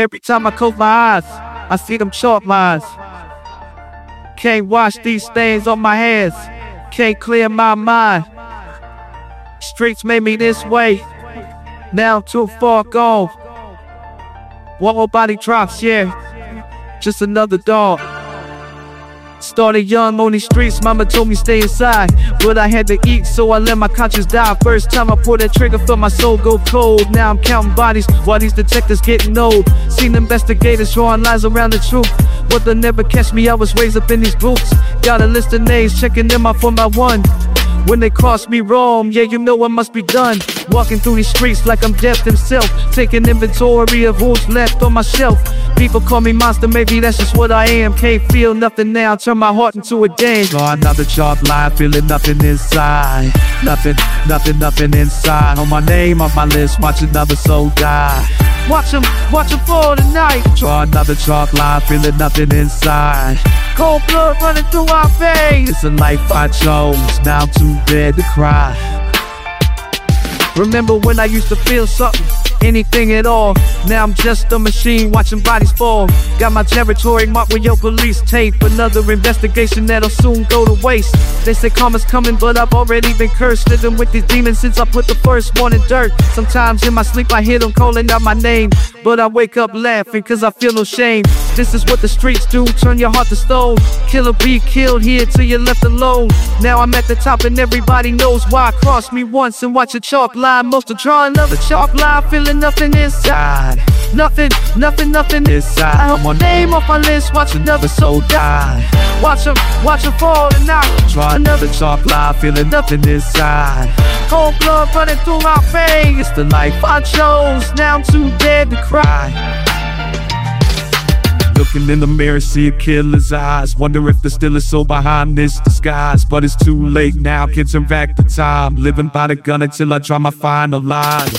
Every time I close my eyes, I see them chalk lines. Can't wash these stains on my hands. Can't clear my mind. Streets made me this way. Now I'm too far gone. One more body drops, yeah. Just another dog. Started young on these streets, mama told me stay inside. But I had to eat, so I let my conscience die. First time I pulled that trigger, felt my soul go cold. Now I'm counting bodies while these detectives getting old. Seen investigators drawing lines around the truth. But they'll never catch me, I was raised up in these groups. Got a list of names, checking them out for my one. When they cross me wrong, yeah, you know what must be done. Walking through these streets like I'm death himself. Taking inventory of who's left on my shelf. People call me monster, maybe that's just what I am. Can't feel nothing now, turn my heart into a dance. Saw another chalk line, feeling nothing inside. Nothing, nothing, nothing inside. On my name on my list, watch another soul die. Watch them, watch them fall tonight. Draw another chalk line, feeling nothing inside. Cold blood running through our veins. It's a life I chose, now I'm too dead to cry. Remember when I used to feel something, anything at all. Now I'm just a machine watching bodies fall. Got my territory marked with your police tape. Another investigation that'll soon go to waste. They say karma's coming, but I've already been cursed. Living with these demons since I put the first one in dirt. Sometimes in my sleep I hear them calling out my name. But I wake up laughing cause I feel no shame. This is what the streets do, turn your heart to stone. Killer be killed here till you're left alone. Now I'm at the top and everybody knows why. Cross me once and watch a chalk line. Most are drawing another chalk line, feeling nothing inside. Nothing, nothing, nothing inside. I'm on name off my list, watch another soul die. Watch them, watch them fall tonight. Draw another chalk line, feeling nothing inside. Cold blood running through my veins. It's the life I chose, now I'm too dead to cry. Looking in the mirror, see a killer's eyes. Wonder if there's still a soul behind this disguise. But it's too late now, can't back the time. Living by the gun until I draw my final line.